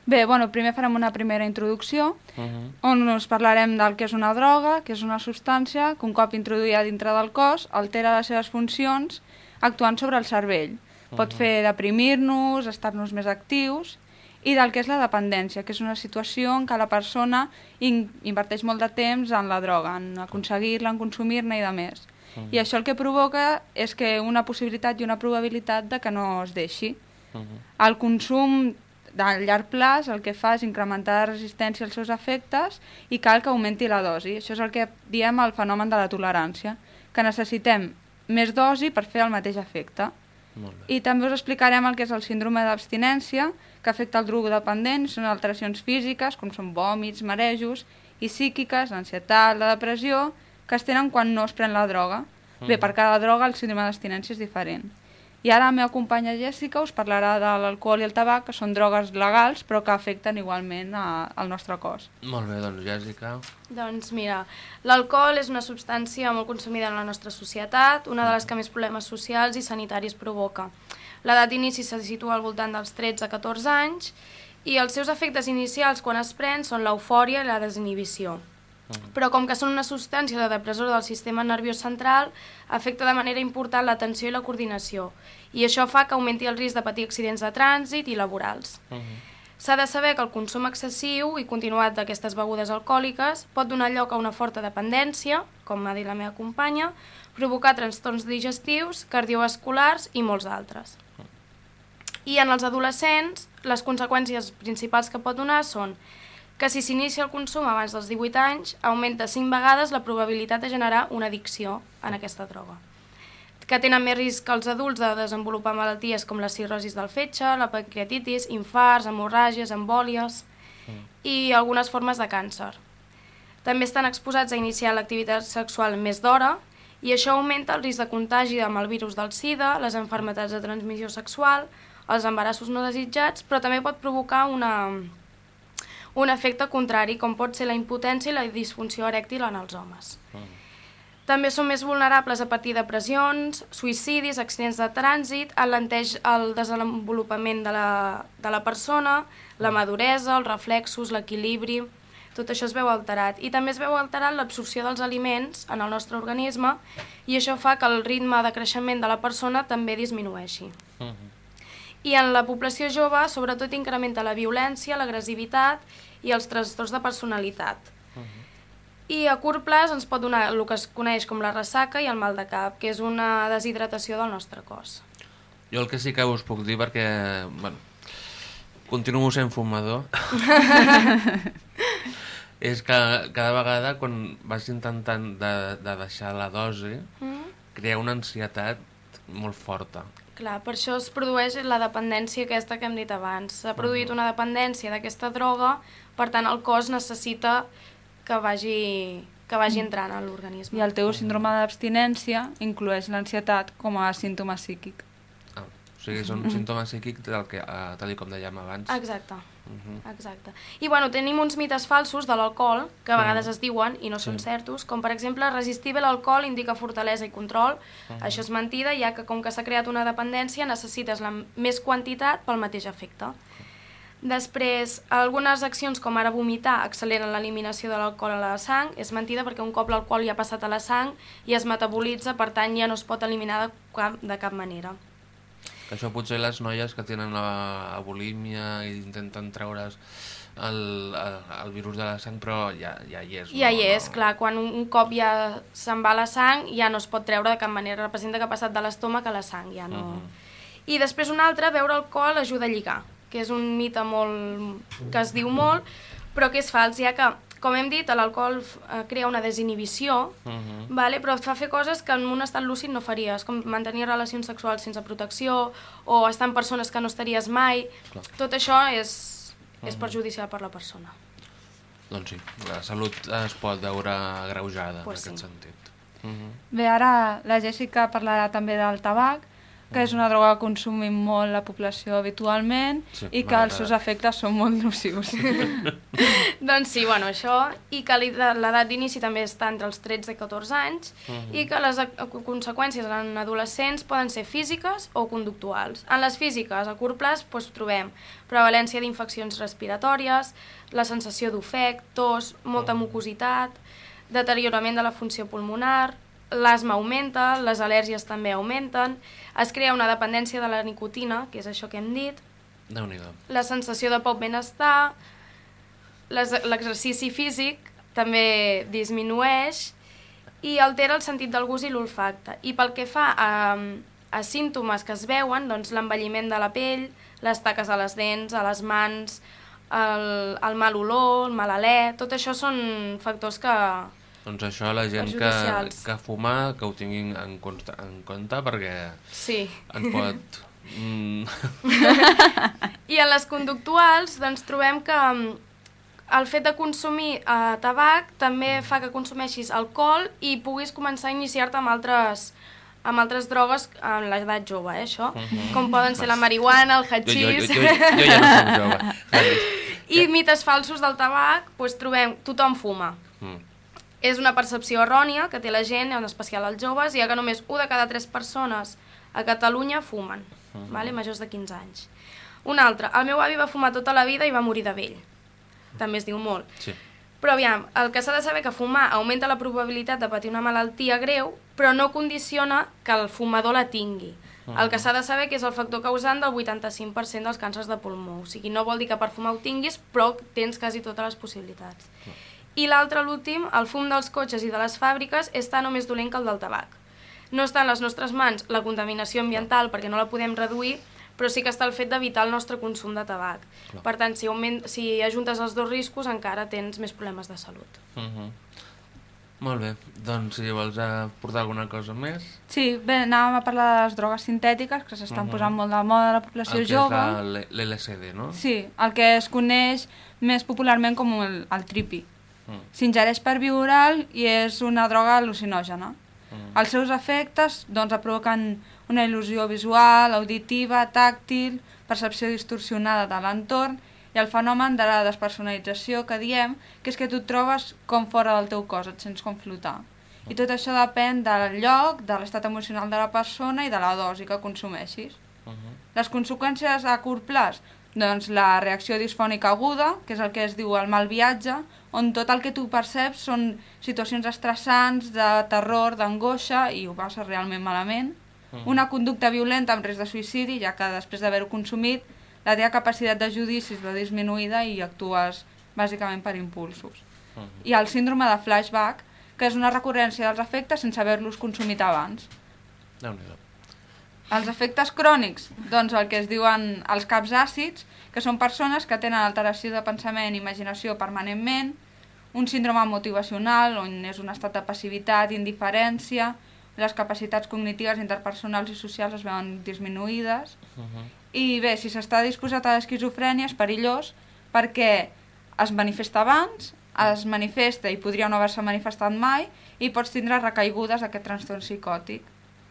Bé, bueno, primer farem una primera introducció Uh -huh. on us parlarem del que és una droga, que és una substància que un cop introduïda dintre del cos altera les seves funcions actuant sobre el cervell. Pot fer deprimir-nos, estar-nos més actius i del que és la dependència, que és una situació en què la persona in inverteix molt de temps en la droga, en aconseguir-la, en consumir-ne i de més. I això el que provoca és que una possibilitat i una probabilitat de que no es deixi. Uh -huh. El consum a llarg plaç el que fa és incrementar la resistència als seus efectes i cal que augmenti la dosi. Això és el que diem el fenomen de la tolerància, que necessitem més dosi per fer el mateix efecte. Molt bé. I també us explicarem el que és el síndrome d'abstinència, que afecta el drogodependent, són alteracions físiques, com són vòmits, marejos, i psíquiques, l'ansietat, la depressió, que es tenen quan no es pren la droga. Bé, per cada droga el síndrome d'abstinència és diferent. I ara la meva companya Jessica us parlarà de l'alcohol i el tabac, que són drogues legals, però que afecten igualment a, al nostre cos. Molt bé, doncs Jèssica. Doncs mira, l'alcohol és una substància molt consumida en la nostra societat, una de les que més problemes socials i sanitaris provoca. L'edat d'inici se situa al voltant dels 13-14 anys i els seus efectes inicials quan es pren són l'eufòria i la desinhibició. Però com que són una substància de depressor del sistema nerviós central, afecta de manera important l'atenció i la coordinació, i això fa que augmenti el risc de patir accidents de trànsit i laborals. S'ha de saber que el consum excessiu i continuat d'aquestes begudes alcohòliques pot donar lloc a una forta dependència, com ha dit la meva companya, provocar trastorns digestius, cardiovasculars i molts altres. I en els adolescents, les conseqüències principals que pot donar són que si s'inicia el consum abans dels 18 anys, augmenta 5 vegades la probabilitat de generar una addicció en aquesta droga que tenen més risc els adults de desenvolupar malalties com la cirrosis del fetge, la pancreatitis, infarts, hemorràgies, embòlies i algunes formes de càncer. També estan exposats a iniciar l'activitat sexual més d'hora i això augmenta el risc de contagi amb el virus del SIDA, les enfermetats de transmissió sexual, els embarassos no desitjats, però també pot provocar una, un efecte contrari, com pot ser la impotència i la disfunció erèctil en els homes. També són més vulnerables a patir depressions, suïcidis, accidents de trànsit, alenteix el desenvolupament de la, de la persona, la maduresa, els reflexos, l'equilibri... Tot això es veu alterat. I també es veu alterat l'absorció dels aliments en el nostre organisme i això fa que el ritme de creixement de la persona també disminueixi. I en la població jove, sobretot incrementa la violència, l'agressivitat i els trastorns de personalitat. I a curt plaç ens pot donar el que es coneix com la ressaca i el mal de cap, que és una deshidratació del nostre cos. Jo el que sí que us puc dir, perquè bueno, continuo sent fumador, és que cada vegada quan vas intentant de, de deixar la dosi, Mm? crea una ansietat molt forta. Clar, per això es produeix la dependència aquesta que hem dit abans. S'ha produït una dependència d'aquesta droga, per tant el cos necessita que vagi, que vagi entrant a l'organisme. I el teu síndrome d'abstinència inclueix l'ansietat com a símptoma psíquic. Ah, o sigui, són símptomes psíquics del que, eh, tal i com dèiem abans. Exacte. Mhm. Exacte. I bueno, tenim uns mites falsos de l'alcohol, que a vegades es diuen i no són Sí. certos, com per exemple, resistir bé l'alcohol indica fortalesa i control. Això és mentida, ja que com que s'ha creat una dependència necessites la més quantitat pel mateix efecte. Després, algunes accions com ara vomitar acceleren l'eliminació de l'alcohol a la sang. És mentida perquè un cop l'alcohol ja ha passat a la sang i es metabolitza, per tant ja no es pot eliminar de cap, de cap manera. Que això potser les noies que tenen la, bulímia i intenten treure's el, el, el virus de la sang, però ja, ja hi és. Ja hi és, clar, quan un, un cop ja se'n va la sang ja no es pot treure de cap manera, representa que ha passat de l'estómac a la sang, ja no... Mhm. I després un altre, beure alcohol ajuda a lligar, que és un mite molt... que es diu molt, però que és fals, ja que, com hem dit, l'alcohol eh, crea una desinhibició, Mhm. vale? però et fa fer coses que en un estat lúcid no faries, com mantenir relacions sexuals sense protecció, o estar amb persones que no estaries mai, Clar. tot això és, és perjudicial per la persona. Doncs sí, la salut es pot veure agreujada Pues en aquest sí. sentit. Mhm. Bé, ara la Jèssica parlarà també del tabac, que és una droga que consumim molt la població habitualment Sí, i que els seus efectes són molt nocius. Doncs sí, bueno, això, i que l'edat d'inici també està entre els 13 i 14 anys, i que les conseqüències en adolescents poden ser físiques o conductuals. En les físiques, a curt plaç, doncs, trobem prevalència d'infeccions respiratòries, la sensació d'ofec, tos, molta mucositat, deteriorament de la funció pulmonar, l'asma augmenta, les al·lèrgies també augmenten, es crea una dependència de la nicotina, que és això que hem dit, Déu-n'hi-do. la sensació de poc benestar, l'exercici físic també disminueix i altera el sentit del gust i l'olfacte. I pel que fa a, a símptomes que es veuen, doncs l'envelliment de la pell, les taques a les dents, a les mans, el, el mal olor, el mal alè, tot això són factors que... Doncs això la gent que, que fuma, que ho tinguin en, consta, en compte perquè Sí. ens pot... Mm, I en les conductuals doncs, trobem que mm, el fet de consumir eh, tabac també fa que consumeixis alcohol i puguis començar a iniciar-te amb altres amb altres drogues en l'edat jove, eh, això, com poden ser la marihuana, el jo, jo, jo, hachís... jo, jo ja no soc jove. I mites falsos del tabac, doncs trobem tothom fuma. Mm. És una percepció errònia que té la gent, en especial els joves, ja que només una de cada tres persones a Catalunya fumen, vale? majors de 15 anys. Un altre, el meu avi va fumar tota la vida i va morir de vell. També es diu molt. Sí. Però aviam, el que s'ha de saber que fumar augmenta la probabilitat de patir una malaltia greu, però no condiciona que el fumador la tingui. El que s'ha de saber que és el factor causant del 85% dels càncers de pulmó. O sigui, no vol dir que per fumar ho tinguis, però tens quasi totes les possibilitats. I l'altre, l'últim, el fum dels cotxes i de les fàbriques és tan o més dolent que el del tabac. No està en les nostres mans la contaminació ambiental perquè no la podem reduir, però sí que està el fet d'evitar el nostre consum de tabac. Clar. Per tant, si, augment, si ajuntes els dos riscos, encara tens més problemes de salut. Mhm. Molt bé, doncs si vols aportar alguna cosa més... Sí, bé, anàvem a parlar de les drogues sintètiques, que s'estan Mhm. posant molt de moda a la població el que jove. és la- l'LSD, no? Sí, el que es coneix més popularment com el, el tripi. Mm. S'ingereix per via oral i és una droga al·lucinògena. Mm. Els seus efectes doncs, provoquen una il·lusió visual, auditiva, tàctil, percepció distorsionada de l'entorn i el fenomen de la despersonalització que diem, que és que tu et trobes com fora del teu cos, et sents com flotar. I tot això depèn del lloc, de l'estat emocional de la persona i de la dosi que consumeixis. Les conseqüències a curt plaç, doncs la reacció disfònica aguda, que és el que es diu el mal viatge, on tot el que tu perceps són situacions estressants, de terror, d'angoixa, i ho passes realment malament. Una conducta violenta amb risc de suïcidi, ja que després d'haver-ho consumit, la teva capacitat de judici es veu disminuïda i actues bàsicament per impulsos. I el síndrome de flashback, que és una recurrència dels efectes sense haver-los consumit abans. Déu-n'hi-do. Els efectes crònics, doncs el que es diuen els caps àcids, que són persones que tenen alteració de pensament i imaginació permanentment, un síndrome motivacional, on és un estat de passivitat, indiferència, les capacitats cognitives interpersonals i socials es veuen disminuïdes, i bé, si s'està disposat a l'esquizofrènia és perillós perquè es manifesta abans, es manifesta i podria no haver-se manifestat mai i pots tindre recaigudes d'aquest trastorn psicòtic.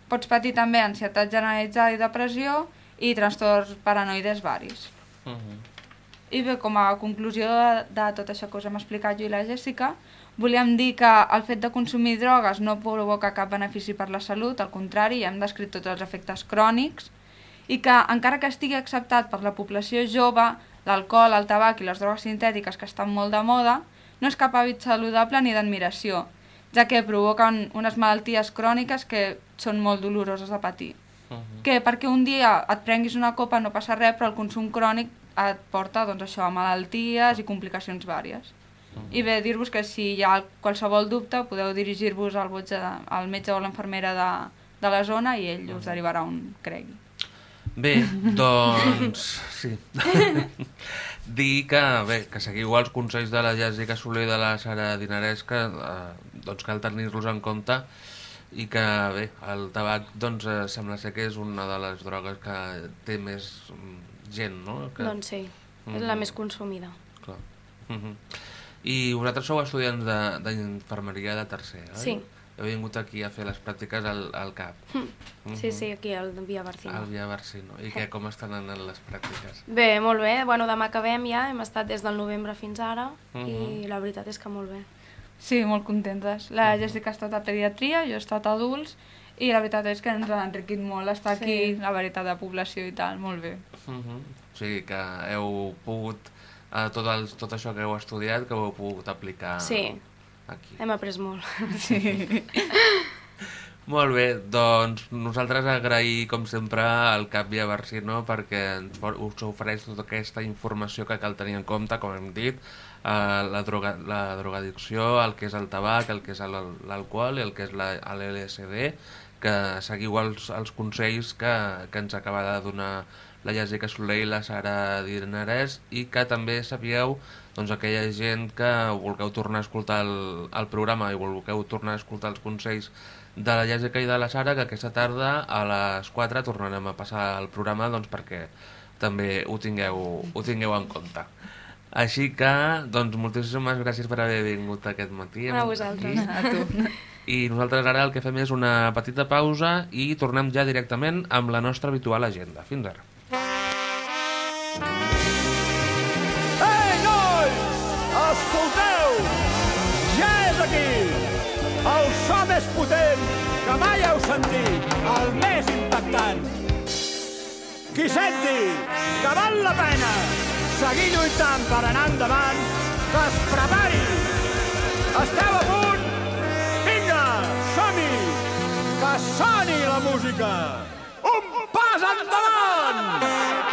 Pots patir també ansietat generalitzada i depressió i trastorns paranoides varis. I bé, com a conclusió de, de tot això que us hem explicat jo i la Jessica, volíem dir que el fet de consumir drogues no provoca cap benefici per la salut, al contrari, ja hem descrit tots els efectes crònics, i que encara que estigui acceptat per la població jove, l'alcohol, el tabac i les drogues sintètiques que estan molt de moda, no és cap hàbit saludable ni d'admiració, ja que provoquen unes malalties cròniques que són molt doloroses de patir. Que perquè un dia et prenguis una copa no passa res, però el consum crònic et porta doncs, això a malalties i complicacions vàries. I bé, dir-vos que si hi ha qualsevol dubte podeu dirigir-vos al, al metge o l'infermera de, de la zona i ell us derivarà on cregui. Bé, doncs sí. Dir que, bé, que seguiu els consells de la Jessica Soler i de la Sara Dinarès que eh, doncs cal tenir-los en compte i que bé, el tabac doncs eh, sembla ser que és una de les drogues que té més mm, gent, no? Que... Doncs sí, és la més consumida. Clar. Uh -huh. I vosaltres sou estudiants de- d'infermeria de, de tercer, oi? Sí. Heu vingut aquí a fer les pràctiques al, al CAP. Mm. Sí, sí, aquí al Via Barcino. Al Via Barcino. I què, com estan anant les pràctiques? Bé, molt bé. Bueno, demà acabem ja, hem estat des del novembre fins ara Mhm. i la veritat és que molt bé. Sí, molt contentes. La Jessica ha estat a pediatria, jo he estat a adults, i la veritat és que ens ha enriquit molt estar Sí. aquí, la veritat de població i tal, molt bé. Uh -huh. O sigui que heu pogut, eh, tot, el, tot això que heu estudiat, que ho heu pogut aplicar Sí. aquí. Hem après molt. Sí. Molt bé, doncs nosaltres agrair, com sempre, al CAP Via Barcino perquè ens, us ofereix tota aquesta informació que cal tenir en compte, com hem dit, eh, la, droga, la drogadicció, el que és el tabac, el que és el- l'alcohol i el que és la- l'LSD, que seguiu els, els consells que, que ens acaba de donar la Jessica Soler i la Sara Dinarès i que també sapigueu doncs, aquella gent que vulgueu tornar a escoltar el, el programa i vulgueu tornar a escoltar els consells de la Jessica i de la Sara, que aquesta tarda a les 4 tornarem a passar el programa doncs, perquè també ho tingueu, ho tingueu en compte. Així que, doncs, moltíssimes gràcies per haver vingut aquest matí. A vosaltres. A tu. I nosaltres ara el que fem és una petita pausa i tornem ja directament amb la nostra habitual agenda. Fins ara. Escolteu! Ja és aquí! El so més potent que mai heu sentit! El més impactant! Qui senti que val la pena seguir lluitant per anar endavant, que es prepari! Esteu a punt? Vinga, som-hi! Que soni la música! Un pas endavant!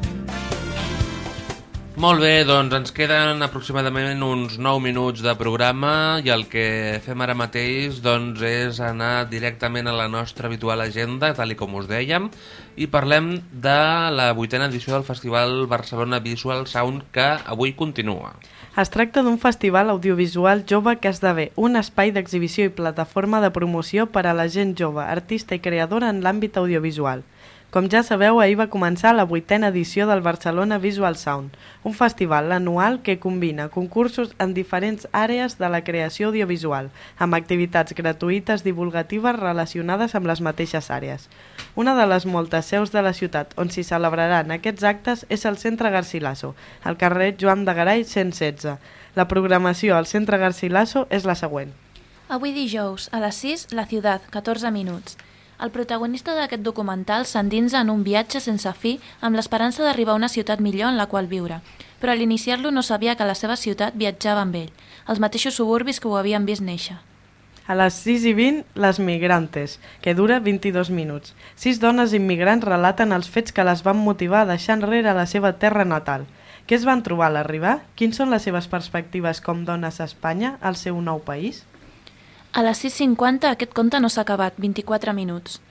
Molt bé, doncs ens queden aproximadament uns 9 minuts de programa i el que fem ara mateix doncs, és anar directament a la nostra habitual agenda, tal com us dèiem, i parlem de la vuitena edició del Festival Barcelona Visual Sound que avui continua. Es tracta d'un festival audiovisual jove que esdevé un espai d'exhibició i plataforma de promoció per a la gent jove, artista i creadora en l'àmbit audiovisual. Com ja sabeu, ahir va començar la vuitena edició del Barcelona Visual Sound, un festival anual que combina concursos en diferents àrees de la creació audiovisual, amb activitats gratuïtes divulgatives relacionades amb les mateixes àrees. Una de les moltes seus de la ciutat on s'hi celebraran aquests actes és el Centre Garcilaso, al carrer Joan de Garay 116. La programació al Centre Garcilaso és la següent. Avui dijous, a les 6, La Ciutat, 14 minuts. El protagonista d'aquest documental s'endinsa en un viatge sense fi amb l'esperança d'arribar a una ciutat millor en la qual viure. Però a l'iniciar-lo no sabia que la seva ciutat viatjava amb ell, els mateixos suburbis que ho havien vist néixer. A les 6 i 20, Les Migrantes, que dura 22 minuts. Sis dones immigrants relaten els fets que les van motivar a deixar enrere la seva terra natal. Què es van trobar a l'arribar? Quins són les seves perspectives com dones a Espanya, al seu nou país? A les 6.50 aquest conte no s'ha acabat, 24 minuts.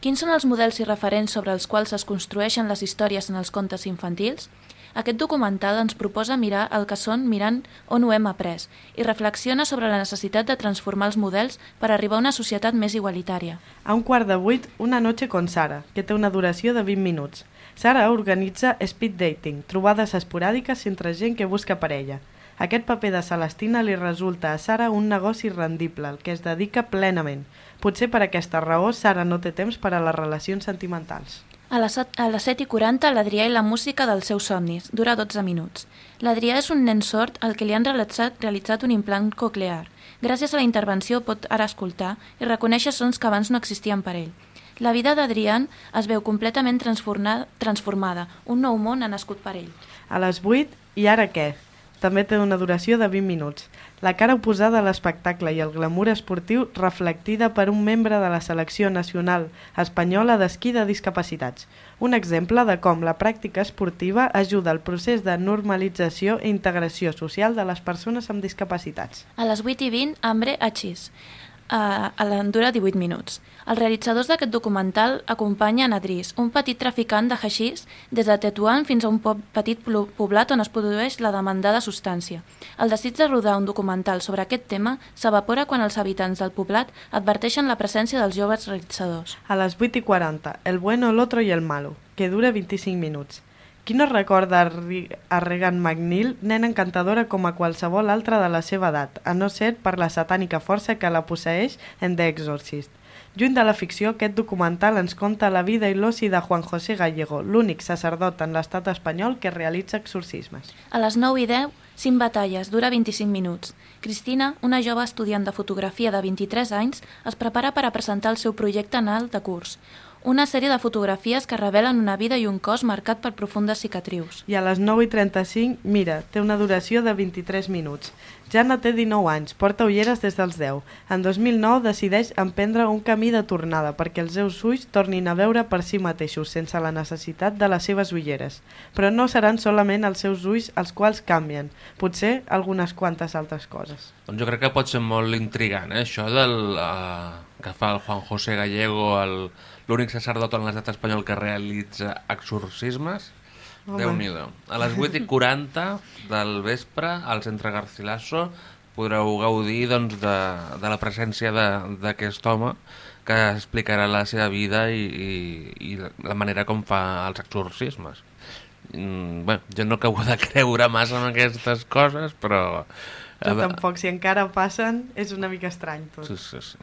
Quins són els models i referents sobre els quals es construeixen les històries en els contes infantils? Aquest documental ens proposa mirar el que són mirant on ho hem après i reflexiona sobre la necessitat de transformar els models per arribar a una societat més igualitària. A un quart de vuit, Una noche con Sara, que té una duració de 20 minuts. Sara organitza speed dating, trobades esporàdiques entre gent que busca parella. Aquest paper de Celestina li resulta a Sara un negoci rendible, al que es dedica plenament. Potser per aquesta raó Sara no té temps per a les relacions sentimentals. A les, set- a les 7 i 40, l'Adrià i la música dels seus somnis. Dura 12 minuts. L'Adrià és un nen sord al que li han realitzat, realitzat un implant coclear. Gràcies a la intervenció pot ara escoltar i reconèixer sons que abans no existien per ell. La vida d'Adrián es veu completament transformada, transformada. Un nou món ha nascut per ell. A les 8, I ara què? També té una duració de 20 minuts. La cara oposada a l'espectacle i el glamour esportiu reflectida per un membre de la selecció nacional espanyola d'esquí de discapacitats. Un exemple de com la pràctica esportiva ajuda al procés de normalització i integració social de les persones amb discapacitats. A les 8 i 20, Hambre Achis. A l'endura 18 minuts. Els realitzadors d'aquest documental acompanyen a Dris, un petit traficant de haixís, des de Tetuán fins a un petit poblat on es produeix la demandada substància. El desig de rodar un documental sobre aquest tema s'evapora quan els habitants del poblat adverteixen la presència dels joves realitzadors. A les 8 i 40, El bueno, el otro y el malo, que dura 25 minuts. Qui no recorda a Regan McNeil, nena encantadora com a qualsevol altra de la seva edat, a no ser per la satànica força que la posseix en The Exorcist. Lluny de la ficció, aquest documental ens conta la vida i l'oci de Juan José Gallego, l'únic sacerdot en l'estat espanyol que realitza exorcismes. A les 9 i 10, 5 batalles, dura 25 minuts. Cristina, una jove estudiant de fotografia de 23 anys, es prepara per a presentar el seu projecte anal de curs. Una sèrie de fotografies que revelen una vida i un cos marcat per profundes cicatrius. I a les 9 i 35, mira, té una duració de 23 minuts. Jana té 19 anys, porta ulleres des dels 10. En 2009 decideix emprendre un camí de tornada perquè els seus ulls tornin a veure per si mateixos sense la necessitat de les seves ulleres. Però no seran solament els seus ulls els quals canvien, potser algunes quantes altres coses. Doncs jo crec que pot ser molt intrigant, eh? això del, uh, que fa el Juan José Gallego, l'únic sacerdot en l'estat espanyol que realitza exorcismes. Déu nhi A les 8 i 40 del vespre, al centre Garcilaso, podreu gaudir doncs, de, de la presència de- d'aquest home que explicarà la seva vida i, i, i la manera com fa els exorcismes. Mm, bé, jo no acabo de creure massa en aquestes coses, però... Jo tampoc, si encara passen, és una mica estrany tot. Sí, sí, sí.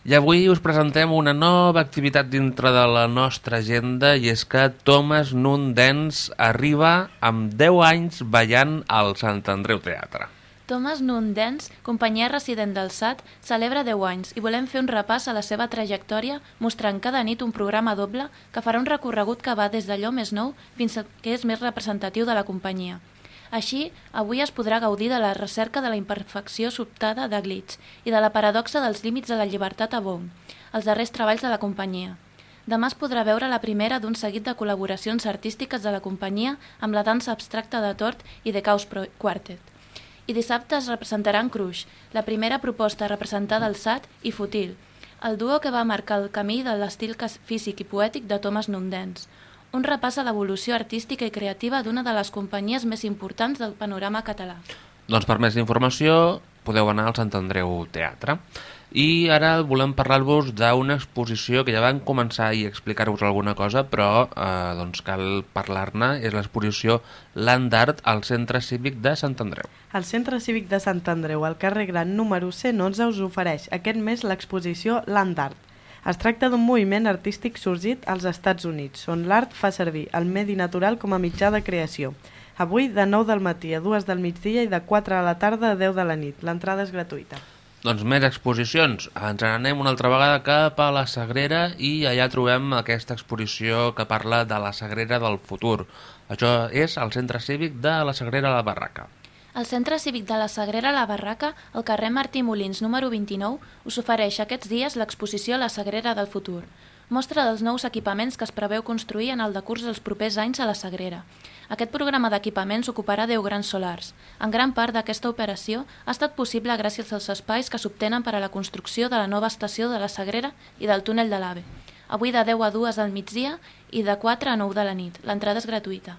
I avui us presentem una nova activitat dintre de la nostra agenda i és que Thomas Nundens arriba amb 10 anys ballant al Sant Andreu Teatre. Thomas Nundens, companyia resident del SAT, celebra 10 anys i volem fer un repàs a la seva trajectòria mostrant cada nit un programa doble que farà un recorregut que va des d'allò més nou fins al que és més representatiu de la companyia. Així, avui es podrà gaudir de la recerca de la imperfecció sobtada de Glitch i de la paradoxa dels límits de la llibertat a Bone, els darrers treballs de la companyia. Demà es podrà veure la primera d'un seguit de col·laboracions artístiques de la companyia amb la dansa abstracta de Tort i The Chaos Quartet. I dissabte es representaran Crush, la primera proposta representada al SAT i Futil, el duo que va marcar el camí de l'estil físic i poètic de Thomas Nundens. Un repàs a l'evolució artística i creativa d'una de les companyies més importants del panorama català. Doncs per més informació podeu anar al Sant Andreu Teatre. I ara volem parlar-vos d'una exposició que ja van començar i explicar-vos alguna cosa, però eh, doncs cal parlar-ne. És l'exposició Land Art al Centre Cívic de Sant Andreu. El Centre Cívic de Sant Andreu, al carrer Gran número 111, us ofereix aquest mes l'exposició Land Art. Es tracta d'un moviment artístic sorgit als Estats Units, on l'art fa servir el medi natural com a mitjà de creació. Avui, de 9 del matí a 2 del migdia i de 4 a la tarda a 10 de la nit. L'entrada és gratuïta. Doncs més exposicions. Ens n'anem una altra vegada cap a la Sagrera i allà trobem aquesta exposició que parla de la Sagrera del futur. Això és el Centre Cívic de la Sagrera a la Barraca. El Centre Cívic de la Sagrera La Barraca, al carrer Martí Molins número 29, us ofereix aquests dies l'exposició La Sagrera del Futur. Mostra dels nous equipaments que es preveu construir en el decurs dels propers anys a la Sagrera. Aquest programa d'equipaments ocuparà 10 grans solars. En gran part d'aquesta operació ha estat possible gràcies als espais que s'obtenen per a la construcció de la nova estació de la Sagrera i del túnel de l'AVE. Avui de 10 a 2 al migdia i de 4 a 9 de la nit. L'entrada és gratuïta.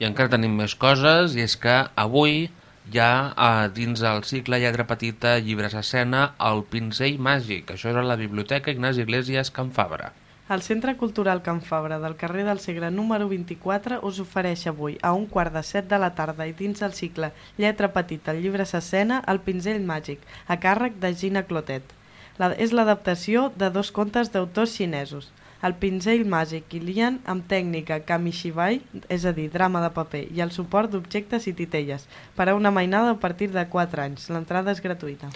I encara tenim més coses, i és que avui hi ha eh, dins el cicle Lletra Petita Llibres Escena el Pinzell Màgic. Això és a la Biblioteca Ignasi Iglesias Can Fabra. El Centre Cultural Can Fabra del carrer del Segre número 24 us ofereix avui a un quart de set de la tarda i dins el cicle Lletra Petita, llibres escena, El pinzell màgic, a càrrec de Gina Clotet. La, és l'adaptació de dos contes d'autors xinesos. El pinzell màgic i Lian amb tècnica Kamishibai, és a dir, drama de paper, i el suport d'objectes i titelles, per a una mainada a partir de 4 anys. L'entrada és gratuïta.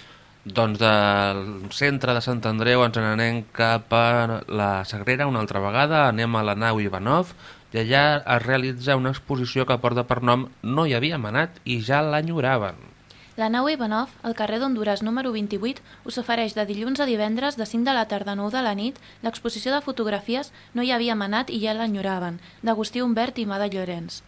Doncs del centre de Sant Andreu ens n'anem cap a la Sagrera una altra vegada, anem a la nau Ivanov i allà es realitza una exposició que porta per nom No hi havia manat i ja l'enyoraven. La nau Ivanov, al carrer d'Honduras número 28, us ofereix de dilluns a divendres de 5 de la tarda a 9 de la nit l'exposició de fotografies No hi havia manat i ja l'enyoraven, d'Agustí Humbert i Mada Llorenç.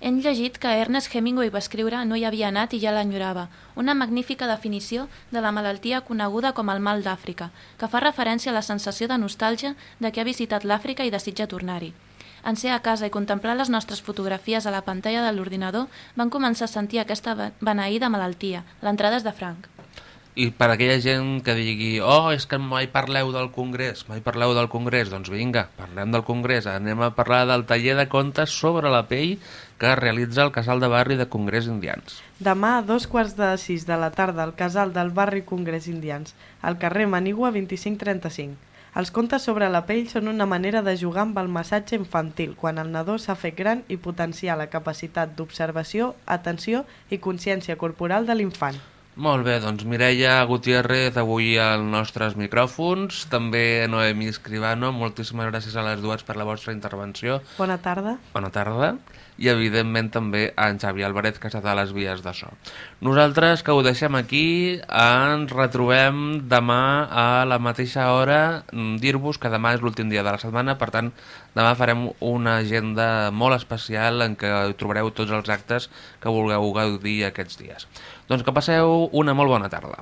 Hem llegit que Ernest Hemingway va escriure No hi havia anat i ja l'enyorava, una magnífica definició de la malaltia coneguda com el mal d'Àfrica, que fa referència a la sensació de nostàlgia de qui ha visitat l'Àfrica i desitja tornar-hi. En ser a casa i contemplar les nostres fotografies a la pantalla de l'ordinador, van començar a sentir aquesta be- beneïda malaltia. L'entrada és de franc. I per aquella gent que digui oh, és que mai parleu del Congrés, mai parleu del Congrés, doncs vinga, parlem del Congrés, anem a parlar del taller de contes sobre la pell que realitza el casal de barri de Congrés Indians. Demà a dos quarts de sis de la tarda al casal del barri Congrés Indians, al carrer Manigua 2535. Els contes sobre la pell són una manera de jugar amb el massatge infantil quan el nadó s'ha fet gran i potenciar la capacitat d'observació, atenció i consciència corporal de l'infant. Molt bé, doncs Mireia Gutiérrez avui als nostres micròfons, també Noemi Escribano, moltíssimes gràcies a les dues per la vostra intervenció. Bona tarda. Bona tarda. I evidentment també a en Xavi Alvarez, que estat a les vies de so. Nosaltres, que ho deixem aquí, ens retrobem demà a la mateixa hora. Mm, Dir-vos que demà és l'últim dia de la setmana, per tant, demà farem una agenda molt especial en què trobareu tots els actes que vulgueu gaudir aquests dies. Doncs que passeu una molt bona tarda.